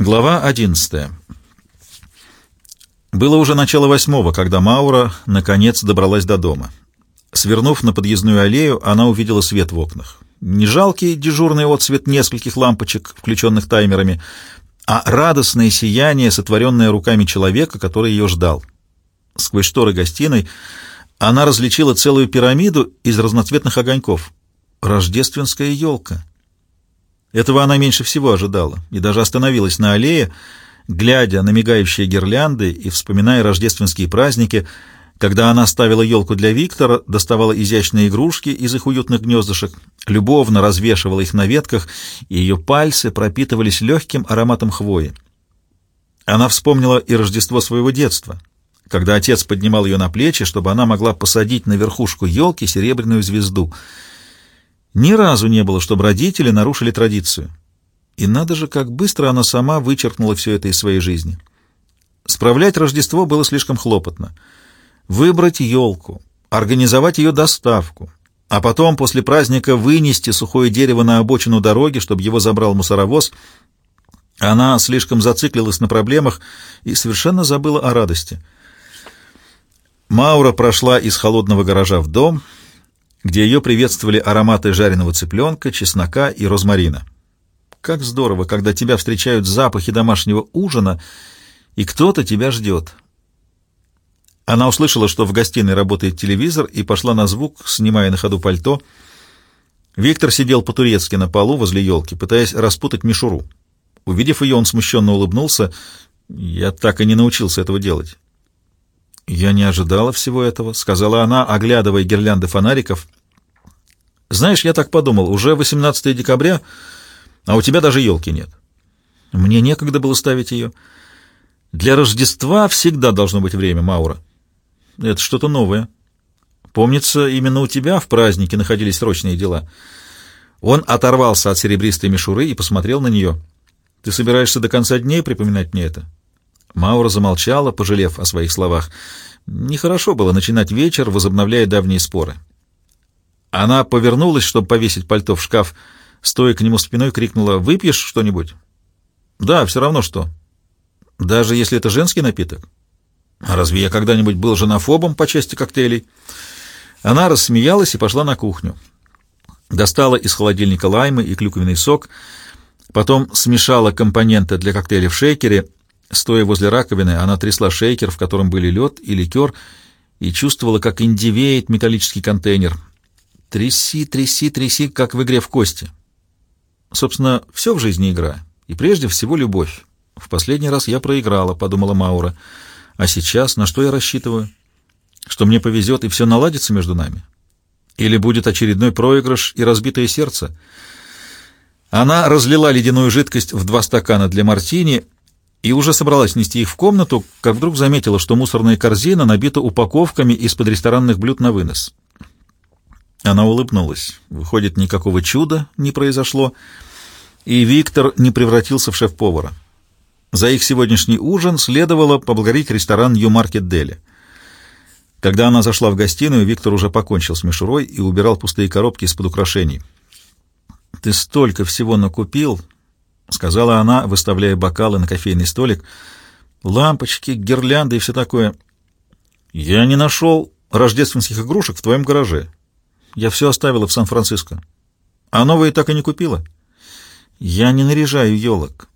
Глава одиннадцатая. Было уже начало восьмого, когда Маура наконец добралась до дома. Свернув на подъездную аллею, она увидела свет в окнах. Не жалкий дежурный отсвет нескольких лампочек, включенных таймерами, а радостное сияние, сотворенное руками человека, который ее ждал. Сквозь шторы гостиной она различила целую пирамиду из разноцветных огоньков. Рождественская елка. Этого она меньше всего ожидала и даже остановилась на аллее, глядя на мигающие гирлянды и вспоминая рождественские праздники, когда она ставила елку для Виктора, доставала изящные игрушки из их уютных гнездышек, любовно развешивала их на ветках, и ее пальцы пропитывались легким ароматом хвои. Она вспомнила и Рождество своего детства, когда отец поднимал ее на плечи, чтобы она могла посадить на верхушку елки серебряную звезду — ни разу не было, чтобы родители нарушили традицию. И надо же, как быстро она сама вычеркнула все это из своей жизни. Справлять Рождество было слишком хлопотно. Выбрать елку, организовать ее доставку, а потом после праздника вынести сухое дерево на обочину дороги, чтобы его забрал мусоровоз. Она слишком зациклилась на проблемах и совершенно забыла о радости. Маура прошла из холодного гаража в дом — где ее приветствовали ароматы жареного цыпленка, чеснока и розмарина. Как здорово, когда тебя встречают запахи домашнего ужина, и кто-то тебя ждет. Она услышала, что в гостиной работает телевизор, и пошла на звук, снимая на ходу пальто. Виктор сидел по-турецки на полу возле елки, пытаясь распутать мишуру. Увидев ее, он смущенно улыбнулся. «Я так и не научился этого делать». «Я не ожидала всего этого», — сказала она, оглядывая гирлянды фонариков. «Знаешь, я так подумал, уже 18 декабря, а у тебя даже елки нет. Мне некогда было ставить ее. Для Рождества всегда должно быть время, Маура. Это что-то новое. Помнится, именно у тебя в празднике находились срочные дела». Он оторвался от серебристой мишуры и посмотрел на нее. «Ты собираешься до конца дней припоминать мне это?» Маура замолчала, пожалев о своих словах. Нехорошо было начинать вечер, возобновляя давние споры. Она повернулась, чтобы повесить пальто в шкаф, стоя к нему спиной, крикнула «Выпьешь что-нибудь?» «Да, все равно что». «Даже если это женский напиток?» «А разве я когда-нибудь был женофобом по части коктейлей?» Она рассмеялась и пошла на кухню. Достала из холодильника лаймы и клюквенный сок, потом смешала компоненты для коктейля в шейкере — Стоя возле раковины, она трясла шейкер, в котором были лед и ликер, и чувствовала, как индивеет металлический контейнер. Тряси, тряси, тряси, как в игре в кости. Собственно, все в жизни игра, и прежде всего любовь. В последний раз я проиграла, подумала Маура. А сейчас на что я рассчитываю? Что мне повезет и все наладится между нами? Или будет очередной проигрыш и разбитое сердце? Она разлила ледяную жидкость в два стакана для мартини и уже собралась нести их в комнату, как вдруг заметила, что мусорная корзина набита упаковками из-под ресторанных блюд на вынос. Она улыбнулась. Выходит, никакого чуда не произошло, и Виктор не превратился в шеф-повара. За их сегодняшний ужин следовало поблагодарить ресторан «Ю-Маркет Дели». Когда она зашла в гостиную, Виктор уже покончил с мишурой и убирал пустые коробки из-под украшений. «Ты столько всего накупил!» — сказала она, выставляя бокалы на кофейный столик. «Лампочки, гирлянды и все такое. Я не нашел рождественских игрушек в твоем гараже. Я все оставила в Сан-Франциско. А новые так и не купила. Я не наряжаю елок.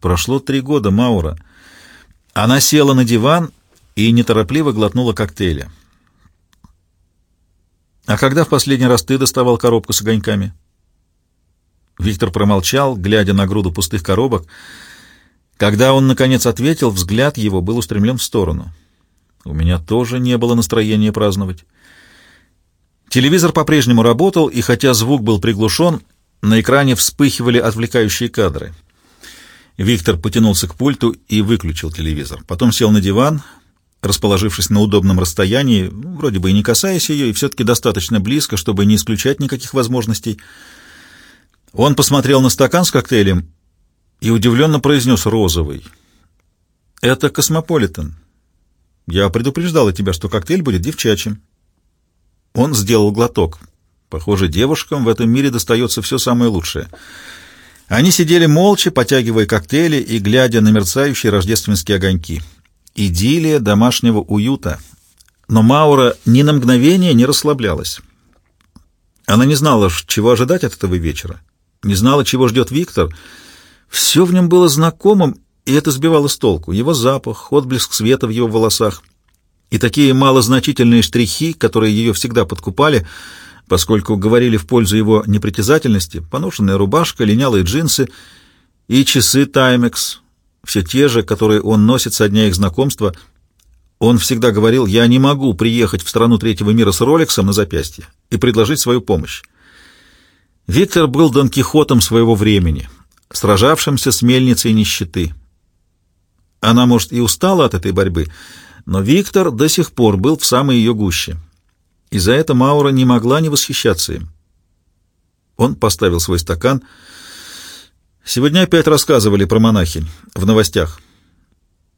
Прошло три года, Маура. Она села на диван и неторопливо глотнула коктейля. «А когда в последний раз ты доставал коробку с огоньками?» Виктор промолчал, глядя на груду пустых коробок. Когда он, наконец, ответил, взгляд его был устремлен в сторону. У меня тоже не было настроения праздновать. Телевизор по-прежнему работал, и хотя звук был приглушен, на экране вспыхивали отвлекающие кадры. Виктор потянулся к пульту и выключил телевизор. Потом сел на диван, расположившись на удобном расстоянии, вроде бы и не касаясь ее, и все-таки достаточно близко, чтобы не исключать никаких возможностей — он посмотрел на стакан с коктейлем и удивленно произнес «розовый». «Это Космополитен. Я предупреждала тебя, что коктейль будет девчачьим». Он сделал глоток. Похоже, девушкам в этом мире достается все самое лучшее. Они сидели молча, потягивая коктейли и глядя на мерцающие рождественские огоньки. Идиллия домашнего уюта. Но Маура ни на мгновение не расслаблялась. Она не знала, чего ожидать от этого вечера, не знала, чего ждет Виктор. Все в нем было знакомым, и это сбивало с толку. Его запах, отблеск света в его волосах и такие малозначительные штрихи, которые ее всегда подкупали — поскольку говорили в пользу его непритязательности, поношенная рубашка, линялые джинсы и часы Таймекс, все те же, которые он носит со дня их знакомства. Он всегда говорил, я не могу приехать в страну третьего мира с Ролексом на запястье и предложить свою помощь. Виктор был Дон Кихотом своего времени, сражавшимся с мельницей нищеты. Она, может, и устала от этой борьбы, но Виктор до сих пор был в самой ее гуще и за это Маура не могла не восхищаться им. Он поставил свой стакан. Сегодня опять рассказывали про монахинь в новостях.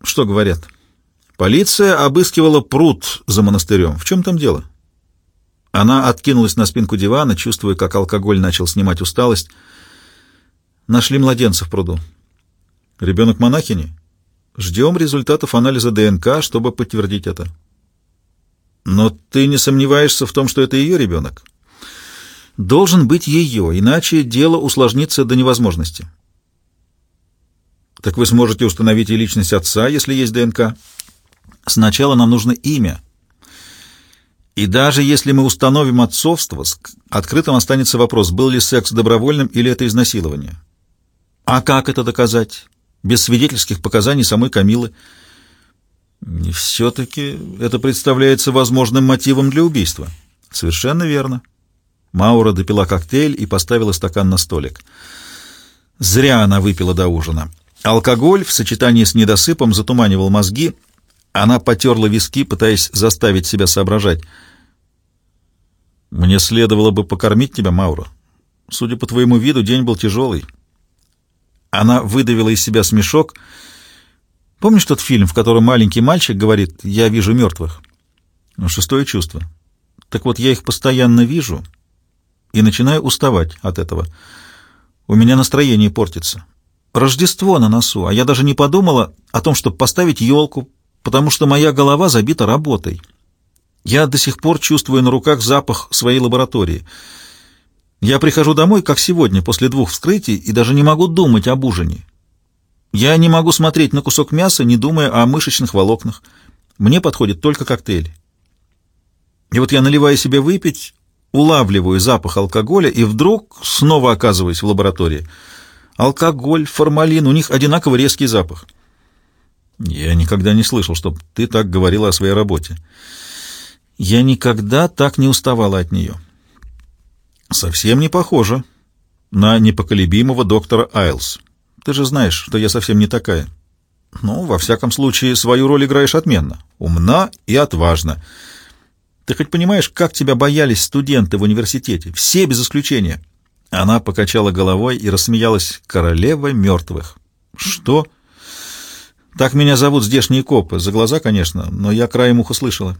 Что говорят? Полиция обыскивала пруд за монастырем. В чем там дело? Она откинулась на спинку дивана, чувствуя, как алкоголь начал снимать усталость. Нашли младенца в пруду. Ребенок монахини? Ждем результатов анализа ДНК, чтобы подтвердить это. Но ты не сомневаешься в том, что это ее ребенок? Должен быть ее, иначе дело усложнится до невозможности. Так вы сможете установить и личность отца, если есть ДНК. Сначала нам нужно имя. И даже если мы установим отцовство, открытым останется вопрос, был ли секс добровольным или это изнасилование. А как это доказать? Без свидетельских показаний самой Камилы – все-таки это представляется возможным мотивом для убийства. Совершенно верно. Маура допила коктейль и поставила стакан на столик. Зря она выпила до ужина. Алкоголь в сочетании с недосыпом затуманивал мозги. Она потерла виски, пытаясь заставить себя соображать. «Мне следовало бы покормить тебя, Маура. Судя по твоему виду, день был тяжелый». Она выдавила из себя смешок — Помнишь тот фильм, в котором маленький мальчик говорит «я вижу мертвых»? Ну, шестое чувство. Так вот, я их постоянно вижу и начинаю уставать от этого. У меня настроение портится. Рождество на носу, а я даже не подумала о том, чтобы поставить елку, потому что моя голова забита работой. Я до сих пор чувствую на руках запах своей лаборатории. Я прихожу домой, как сегодня, после двух вскрытий, и даже не могу думать об ужине. Я не могу смотреть на кусок мяса, не думая о мышечных волокнах. Мне подходит только коктейль. И вот я наливаю себе выпить, улавливаю запах алкоголя и вдруг снова оказываюсь в лаборатории. Алкоголь, формалин, у них одинаково резкий запах. Я никогда не слышал, чтобы ты так говорила о своей работе. Я никогда так не уставала от нее. Совсем не похоже на непоколебимого доктора Айлс. Ты же знаешь, что я совсем не такая. Ну, во всяком случае, свою роль играешь отменно. Умна и отважна. Ты хоть понимаешь, как тебя боялись студенты в университете? Все без исключения. Она покачала головой и рассмеялась. Королева мертвых. Что? Так меня зовут здешние копы. За глаза, конечно, но я краем уха слышала.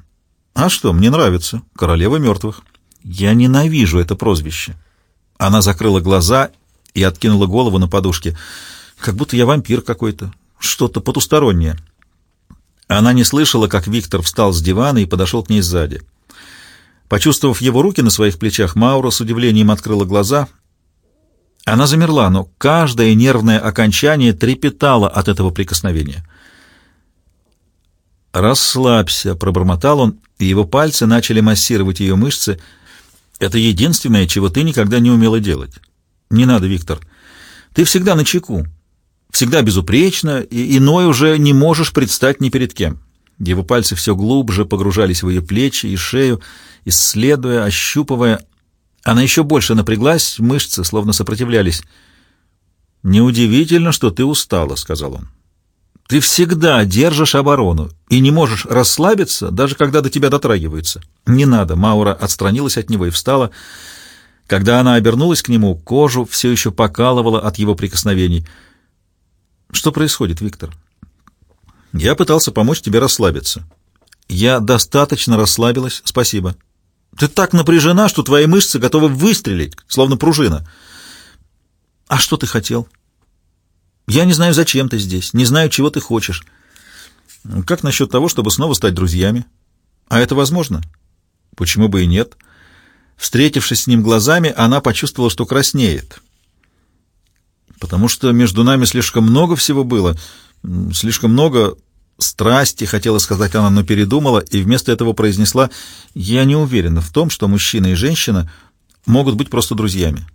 А что, мне нравится. Королева мертвых. Я ненавижу это прозвище. Она закрыла глаза и откинула голову на подушке. Как будто я вампир какой-то, что-то потустороннее. Она не слышала, как Виктор встал с дивана и подошел к ней сзади. Почувствовав его руки на своих плечах, Маура с удивлением открыла глаза. Она замерла, но каждое нервное окончание трепетало от этого прикосновения. «Расслабься», — пробормотал он, и его пальцы начали массировать ее мышцы. «Это единственное, чего ты никогда не умела делать. Не надо, Виктор. Ты всегда на чеку всегда безупречно, и иной уже не можешь предстать ни перед кем. Его пальцы все глубже погружались в ее плечи и шею, исследуя, ощупывая. Она еще больше напряглась, мышцы словно сопротивлялись. «Неудивительно, что ты устала», — сказал он. «Ты всегда держишь оборону и не можешь расслабиться, даже когда до тебя дотрагиваются». «Не надо», — Маура отстранилась от него и встала. Когда она обернулась к нему, кожу все еще покалывала от его прикосновений — что происходит, Виктор? Я пытался помочь тебе расслабиться. Я достаточно расслабилась, спасибо. Ты так напряжена, что твои мышцы готовы выстрелить, словно пружина. А что ты хотел? Я не знаю, зачем ты здесь, не знаю, чего ты хочешь. Как насчет того, чтобы снова стать друзьями? А это возможно? Почему бы и нет? Встретившись с ним глазами, она почувствовала, что краснеет. Потому что между нами слишком много всего было, слишком много страсти, хотела сказать она, но передумала, и вместо этого произнесла «Я не уверена в том, что мужчина и женщина могут быть просто друзьями».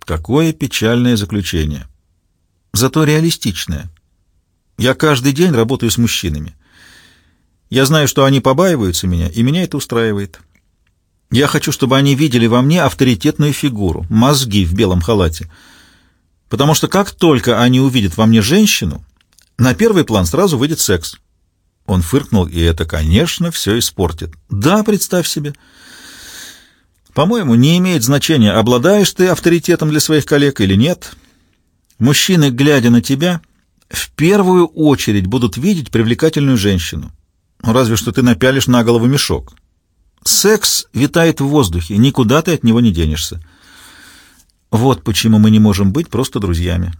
Какое печальное заключение. Зато реалистичное. Я каждый день работаю с мужчинами. Я знаю, что они побаиваются меня, и меня это устраивает. Я хочу, чтобы они видели во мне авторитетную фигуру, мозги в белом халате. Потому что как только они увидят во мне женщину, на первый план сразу выйдет секс. Он фыркнул, и это, конечно, все испортит. Да, представь себе. По-моему, не имеет значения, обладаешь ты авторитетом для своих коллег или нет. Мужчины, глядя на тебя, в первую очередь будут видеть привлекательную женщину. Ну, разве что ты напялишь на голову мешок. Секс витает в воздухе, никуда ты от него не денешься. Вот почему мы не можем быть просто друзьями.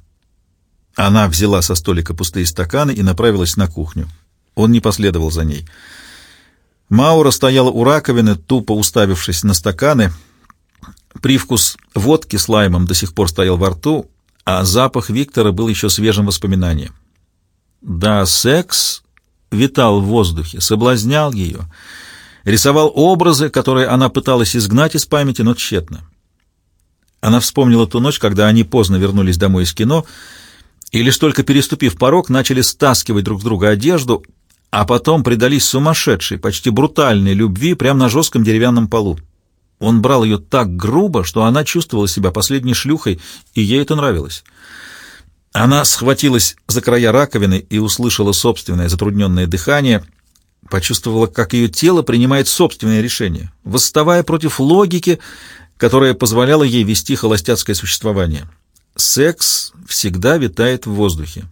Она взяла со столика пустые стаканы и направилась на кухню. Он не последовал за ней. Маура стояла у раковины, тупо уставившись на стаканы. Привкус водки с лаймом до сих пор стоял во рту, а запах Виктора был еще свежим воспоминанием. Да, секс витал в воздухе, соблазнял ее, рисовал образы, которые она пыталась изгнать из памяти, но тщетно. Она вспомнила ту ночь, когда они поздно вернулись домой из кино, и лишь только переступив порог, начали стаскивать друг с друга одежду, а потом предались сумасшедшей, почти брутальной любви прямо на жестком деревянном полу. Он брал ее так грубо, что она чувствовала себя последней шлюхой, и ей это нравилось. Она схватилась за края раковины и услышала собственное затрудненное дыхание, почувствовала, как ее тело принимает собственное решение, восставая против логики, которая позволяла ей вести холостяцкое существование. Секс всегда витает в воздухе.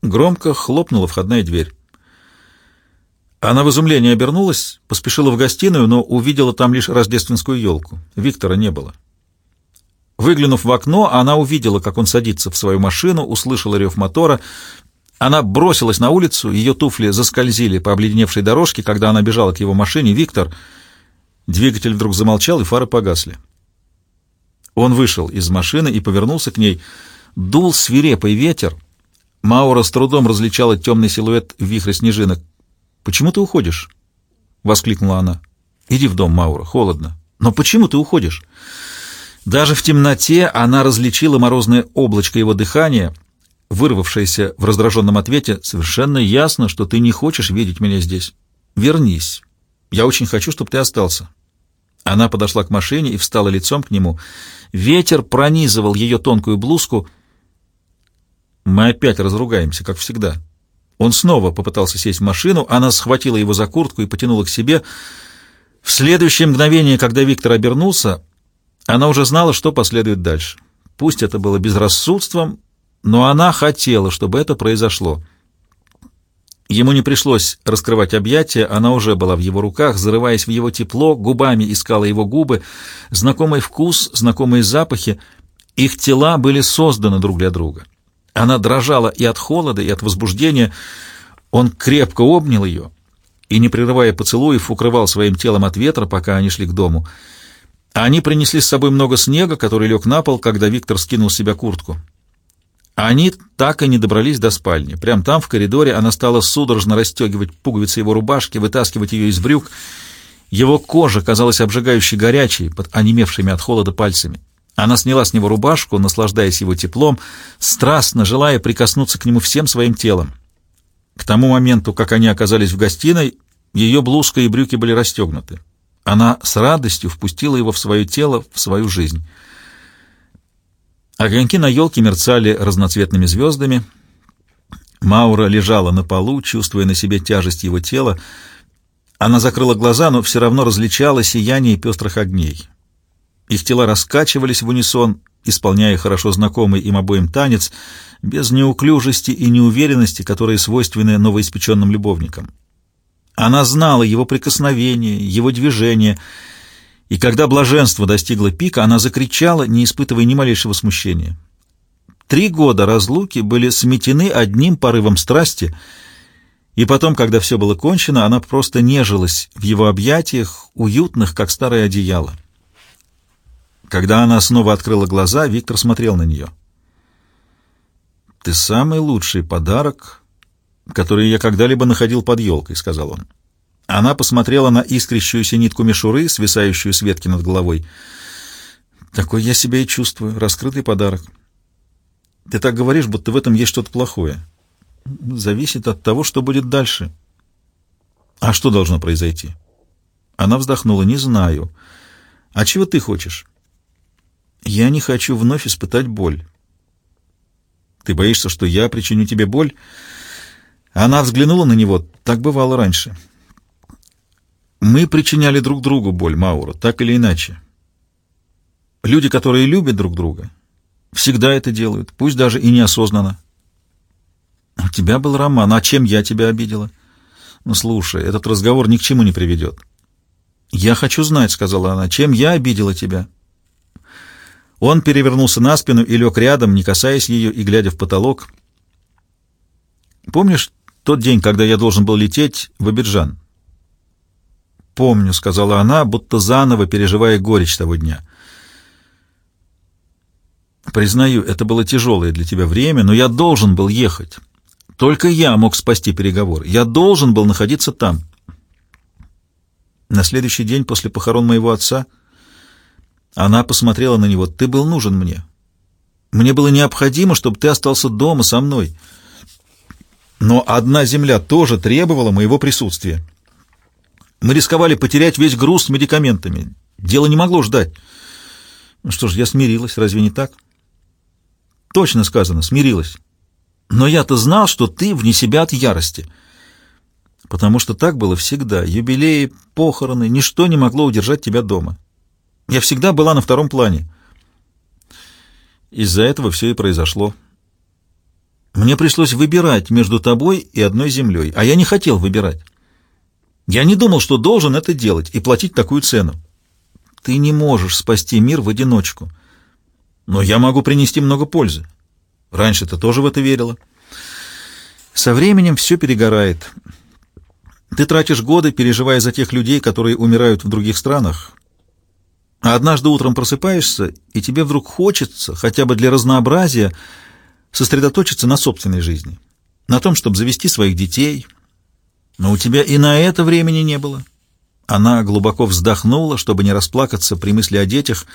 Громко хлопнула входная дверь. Она в изумлении обернулась, поспешила в гостиную, но увидела там лишь рождественскую елку. Виктора не было. Выглянув в окно, она увидела, как он садится в свою машину, услышала рев мотора. Она бросилась на улицу, ее туфли заскользили по обледеневшей дорожке, когда она бежала к его машине. «Виктор!» Двигатель вдруг замолчал, и фары погасли. Он вышел из машины и повернулся к ней. Дул свирепый ветер. Маура с трудом различала темный силуэт в вихре снежинок. «Почему ты уходишь?» — воскликнула она. «Иди в дом, Маура, холодно». «Но почему ты уходишь?» Даже в темноте она различила морозное облачко его дыхания, вырвавшееся в раздраженном ответе. «Совершенно ясно, что ты не хочешь видеть меня здесь. Вернись. Я очень хочу, чтобы ты остался». Она подошла к машине и встала лицом к нему. Ветер пронизывал ее тонкую блузку. «Мы опять разругаемся, как всегда», он снова попытался сесть в машину, она схватила его за куртку и потянула к себе. В следующее мгновение, когда Виктор обернулся, она уже знала, что последует дальше. Пусть это было безрассудством, но она хотела, чтобы это произошло. Ему не пришлось раскрывать объятия, она уже была в его руках, зарываясь в его тепло, губами искала его губы, знакомый вкус, знакомые запахи. Их тела были созданы друг для друга. Она дрожала и от холода, и от возбуждения. Он крепко обнял ее и, не прерывая поцелуев, укрывал своим телом от ветра, пока они шли к дому. Они принесли с собой много снега, который лег на пол, когда Виктор скинул с себя куртку. Они так и не добрались до спальни. Прямо там, в коридоре, она стала судорожно расстегивать пуговицы его рубашки, вытаскивать ее из брюк. Его кожа казалась обжигающе горячей, под онемевшими от холода пальцами. Она сняла с него рубашку, наслаждаясь его теплом, страстно желая прикоснуться к нему всем своим телом. К тому моменту, как они оказались в гостиной, ее блузка и брюки были расстегнуты. Она с радостью впустила его в свое тело, в свою жизнь. Огоньки на елке мерцали разноцветными звездами. Маура лежала на полу, чувствуя на себе тяжесть его тела. Она закрыла глаза, но все равно различала сияние пестрых огней. Их тела раскачивались в унисон, исполняя хорошо знакомый им обоим танец, без неуклюжести и неуверенности, которые свойственны новоиспеченным любовникам. Она знала его прикосновения, его движения, И когда блаженство достигло пика, она закричала, не испытывая ни малейшего смущения. Три года разлуки были сметены одним порывом страсти, и потом, когда все было кончено, она просто нежилась в его объятиях, уютных, как старое одеяло. Когда она снова открыла глаза, Виктор смотрел на нее. «Ты самый лучший подарок, который я когда-либо находил под елкой», — сказал он. Она посмотрела на искрящуюся нитку мишуры, свисающую с ветки над головой. «Такой я себя и чувствую. Раскрытый подарок. Ты так говоришь, будто в этом есть что-то плохое. Зависит от того, что будет дальше. А что должно произойти?» Она вздохнула. «Не знаю. А чего ты хочешь?» «Я не хочу вновь испытать боль». «Ты боишься, что я причиню тебе боль?» Она взглянула на него. Так бывало раньше. Мы причиняли друг другу боль, Маура, так или иначе. Люди, которые любят друг друга, всегда это делают, пусть даже и неосознанно. У тебя был роман, а чем я тебя обидела? Ну, слушай, этот разговор ни к чему не приведет. Я хочу знать, — сказала она, — чем я обидела тебя? Он перевернулся на спину и лег рядом, не касаясь ее и глядя в потолок. Помнишь тот день, когда я должен был лететь в Абиджан? «Помню», — сказала она, будто заново переживая горечь того дня. «Признаю, это было тяжелое для тебя время, но я должен был ехать. Только я мог спасти переговоры. Я должен был находиться там». На следующий день после похорон моего отца она посмотрела на него. «Ты был нужен мне. Мне было необходимо, чтобы ты остался дома со мной. Но одна земля тоже требовала моего присутствия». Мы рисковали потерять весь груз с медикаментами. Дело не могло ждать. Ну что ж, я смирилась, разве не так? Точно сказано, смирилась. Но я-то знал, что ты вне себя от ярости. Потому что так было всегда. Юбилеи, похороны, ничто не могло удержать тебя дома. Я всегда была на втором плане. Из-за этого все и произошло. Мне пришлось выбирать между тобой и одной землей, а я не хотел выбирать. Я не думал, что должен это делать и платить такую цену. Ты не можешь спасти мир в одиночку. Но я могу принести много пользы. Раньше ты тоже в это верила. Со временем все перегорает. Ты тратишь годы, переживая за тех людей, которые умирают в других странах. А однажды утром просыпаешься, и тебе вдруг хочется, хотя бы для разнообразия, сосредоточиться на собственной жизни. На том, чтобы завести своих детей — но у тебя и на это времени не было. Она глубоко вздохнула, чтобы не расплакаться при мысли о детях,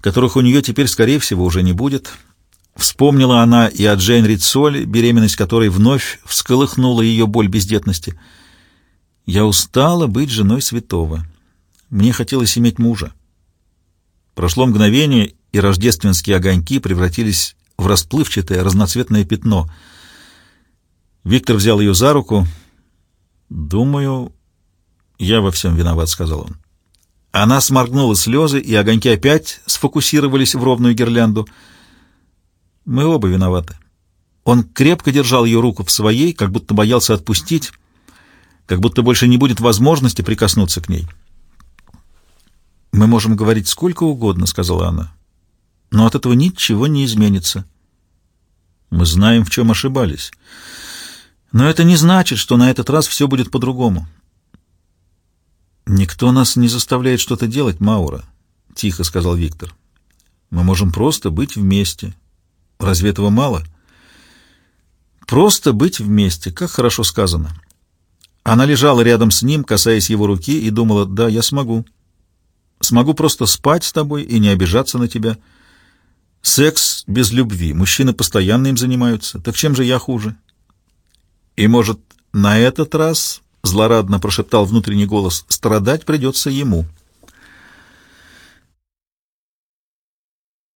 которых у нее теперь, скорее всего, уже не будет. Вспомнила она и о Джейн Рицоли, беременность которой вновь всколыхнула ее боль бездетности. «Я устала быть женой святого. Мне хотелось иметь мужа». Прошло мгновение, и рождественские огоньки превратились в расплывчатое разноцветное пятно. Виктор взял ее за руку — «Думаю, я во всем виноват», — сказал он. Она сморгнула слезы, и огоньки опять сфокусировались в ровную гирлянду. «Мы оба виноваты». Он крепко держал ее руку в своей, как будто боялся отпустить, как будто больше не будет возможности прикоснуться к ней. «Мы можем говорить сколько угодно», — сказала она, — «но от этого ничего не изменится». «Мы знаем, в чем ошибались». Но это не значит, что на этот раз все будет по-другому. «Никто нас не заставляет что-то делать, Маура», — тихо сказал Виктор. «Мы можем просто быть вместе. Разве этого мало?» «Просто быть вместе, как хорошо сказано». Она лежала рядом с ним, касаясь его руки, и думала, «Да, я смогу. Смогу просто спать с тобой и не обижаться на тебя. Секс без любви. Мужчины постоянно им занимаются. Так чем же я хуже?» И, может, на этот раз, — злорадно прошептал внутренний голос, — страдать придется ему. —